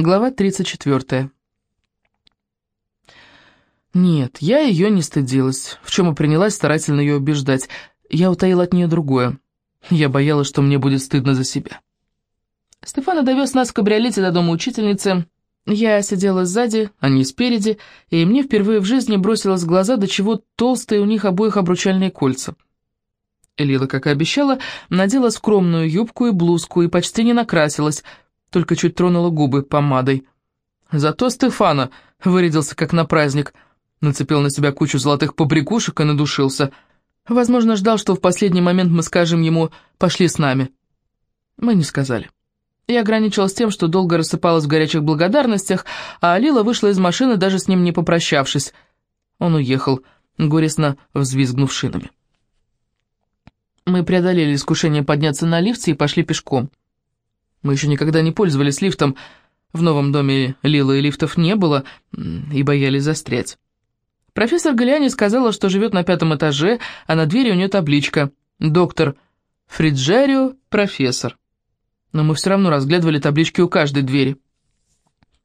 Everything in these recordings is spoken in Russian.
Глава 34. Нет, я ее не стыдилась, в чем и принялась старательно ее убеждать. Я утаила от нее другое. Я боялась, что мне будет стыдно за себя. Стефана довез нас в кабриолете до дома учительницы. Я сидела сзади, а не спереди, и мне впервые в жизни бросилось в глаза, до чего толстые у них обоих обручальные кольца. Лила, как и обещала, надела скромную юбку и блузку и почти не накрасилась, только чуть тронула губы помадой. Зато Стефана вырядился как на праздник, нацепил на себя кучу золотых побрякушек и надушился. Возможно, ждал, что в последний момент мы скажем ему «пошли с нами». Мы не сказали. Я ограничилась тем, что долго рассыпалась в горячих благодарностях, а Лила вышла из машины, даже с ним не попрощавшись. Он уехал, горестно взвизгнув шинами. Мы преодолели искушение подняться на лифте и пошли пешком. Мы еще никогда не пользовались лифтом. В новом доме Лилы и лифтов не было, и боялись застрять. Профессор Галиани сказала, что живет на пятом этаже, а на двери у нее табличка «Доктор Фриджарио, профессор». Но мы все равно разглядывали таблички у каждой двери.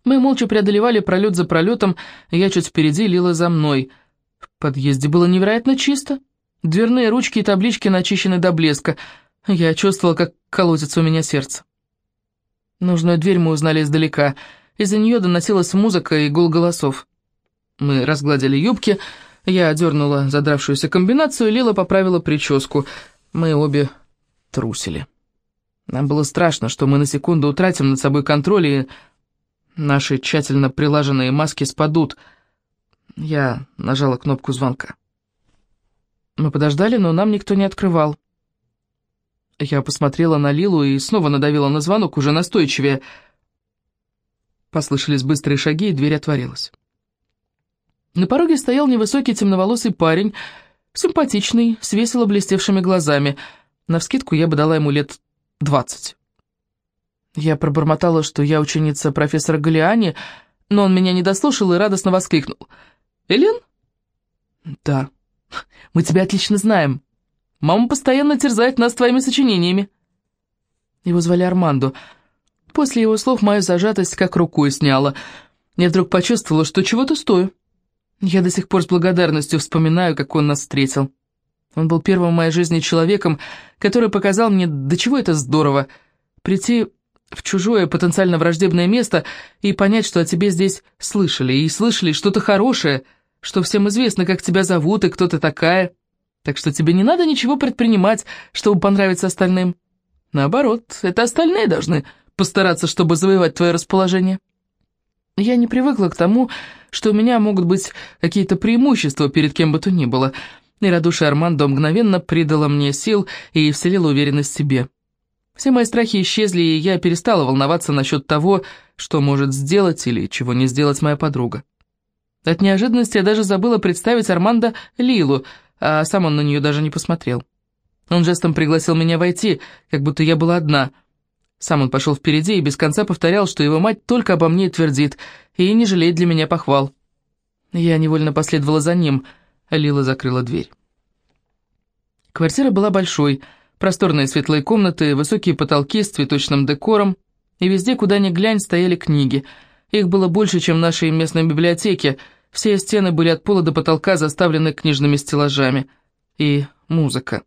Мы молча преодолевали пролет за пролетом, я чуть впереди, Лила за мной. В подъезде было невероятно чисто. Дверные ручки и таблички начищены до блеска. Я чувствовала, как колотится у меня сердце. Нужную дверь мы узнали издалека. Из-за нее доносилась музыка и гул голосов. Мы разгладили юбки, я дернула задравшуюся комбинацию, Лила поправила прическу. Мы обе трусили. Нам было страшно, что мы на секунду утратим над собой контроль, и наши тщательно прилаженные маски спадут. Я нажала кнопку звонка. Мы подождали, но нам никто не открывал. Я посмотрела на Лилу и снова надавила на звонок, уже настойчивее. Послышались быстрые шаги, и дверь отворилась. На пороге стоял невысокий темноволосый парень, симпатичный, с весело блестевшими глазами. Навскидку я бы дала ему лет двадцать. Я пробормотала, что я ученица профессора Галиани, но он меня не дослушал и радостно воскликнул. «Элен?» «Да, мы тебя отлично знаем». Мама постоянно терзает нас твоими сочинениями». Его звали Армандо. После его слов мою зажатость как рукой сняла. Я вдруг почувствовала, что чего-то стою. Я до сих пор с благодарностью вспоминаю, как он нас встретил. Он был первым в моей жизни человеком, который показал мне, до чего это здорово, прийти в чужое потенциально враждебное место и понять, что о тебе здесь слышали, и слышали что-то хорошее, что всем известно, как тебя зовут и кто ты такая. Так что тебе не надо ничего предпринимать, чтобы понравиться остальным. Наоборот, это остальные должны постараться, чтобы завоевать твое расположение. Я не привыкла к тому, что у меня могут быть какие-то преимущества перед кем бы то ни было, и радушие Армандо мгновенно придало мне сил и вселило уверенность в себе. Все мои страхи исчезли, и я перестала волноваться насчет того, что может сделать или чего не сделать моя подруга. От неожиданности я даже забыла представить Армандо Лилу — а сам он на нее даже не посмотрел. Он жестом пригласил меня войти, как будто я была одна. Сам он пошел впереди и без конца повторял, что его мать только обо мне твердит и не жалеет для меня похвал. Я невольно последовала за ним, а Лила закрыла дверь. Квартира была большой, просторные светлые комнаты, высокие потолки с цветочным декором, и везде, куда ни глянь, стояли книги. Их было больше, чем в нашей местной библиотеке — все стены были от пола до потолка заставлены книжными стеллажами. И музыка.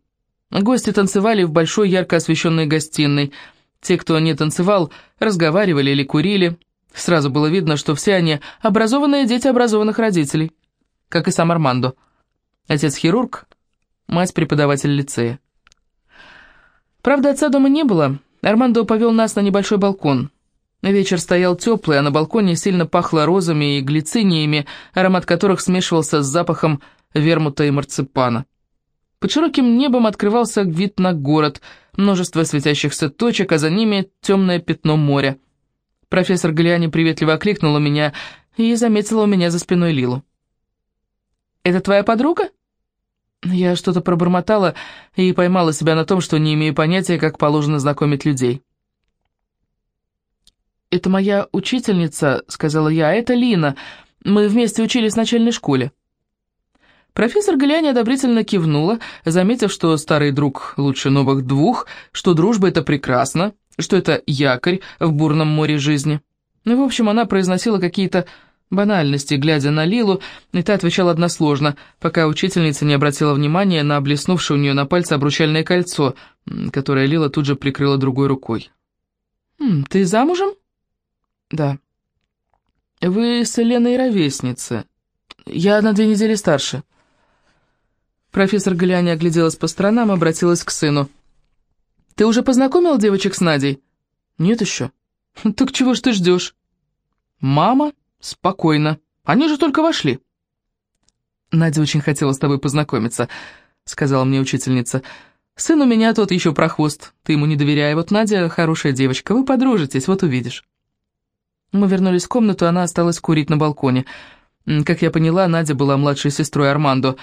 Гости танцевали в большой ярко освещенной гостиной. Те, кто не танцевал, разговаривали или курили. Сразу было видно, что все они образованные дети образованных родителей. Как и сам Армандо. Отец хирург, мать преподаватель лицея. Правда, отца дома не было. Армандо повел нас на небольшой балкон. Вечер стоял теплый, а на балконе сильно пахло розами и глициниями, аромат которых смешивался с запахом вермута и марципана. Под широким небом открывался вид на город, множество светящихся точек, а за ними темное пятно моря. Профессор Галиани приветливо окликнула меня и заметила у меня за спиной Лилу. «Это твоя подруга?» Я что-то пробормотала и поймала себя на том, что не имею понятия, как положено знакомить людей. «Это моя учительница», — сказала я, — «а это Лина. Мы вместе учились в начальной школе». Профессор Галиани одобрительно кивнула, заметив, что старый друг лучше новых двух, что дружба — это прекрасно, что это якорь в бурном море жизни. Ну, в общем, она произносила какие-то банальности, глядя на Лилу, и та отвечала односложно, пока учительница не обратила внимания на блеснувшее у нее на пальце обручальное кольцо, которое Лила тут же прикрыла другой рукой. «Ты замужем?» «Да». «Вы с Еленой ровесница. Я на две недели старше». Профессор Галиани огляделась по сторонам и обратилась к сыну. «Ты уже познакомил девочек с Надей?» «Нет еще». «Так чего ж ты ждешь?» «Мама?» «Спокойно. Они же только вошли». «Надя очень хотела с тобой познакомиться», — сказала мне учительница. «Сын у меня тот еще прохвост. Ты ему не доверяй. Вот Надя хорошая девочка. Вы подружитесь, вот увидишь». Мы вернулись в комнату, она осталась курить на балконе. Как я поняла, Надя была младшей сестрой Армандо.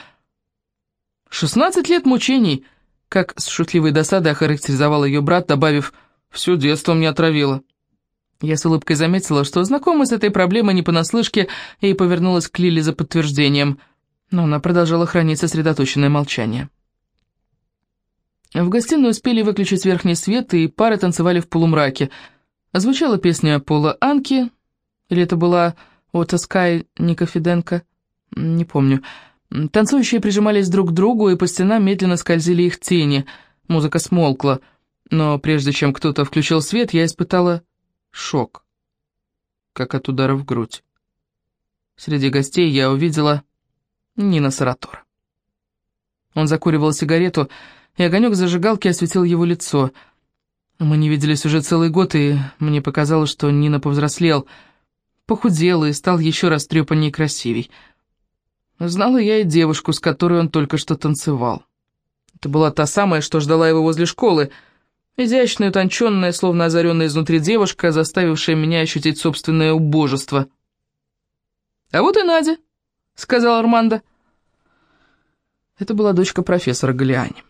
«Шестнадцать лет мучений», — как с шутливой досадой охарактеризовал ее брат, добавив «все детство мне отравило». Я с улыбкой заметила, что знакома с этой проблемой не понаслышке, и повернулась к Лиле за подтверждением, но она продолжала хранить сосредоточенное молчание. В гостиную успели выключить верхний свет, и пары танцевали в полумраке. Звучала песня Пола Анки, или это была Ота Скай Ника Фиденко, не помню. Танцующие прижимались друг к другу, и по стенам медленно скользили их тени. Музыка смолкла, но прежде чем кто-то включил свет, я испытала шок, как от удара в грудь. Среди гостей я увидела Нина Саратор. Он закуривал сигарету, и огонек зажигалки осветил его лицо. Мы не виделись уже целый год, и мне показалось, что Нина повзрослел, похудел и стал еще раз трепаннее и красивей. Знала я и девушку, с которой он только что танцевал. Это была та самая, что ждала его возле школы — Изящная, утонченная, словно озаренная изнутри девушка, заставившая меня ощутить собственное убожество. «А вот и Надя», — сказал Армандо. Это была дочка профессора Галиани.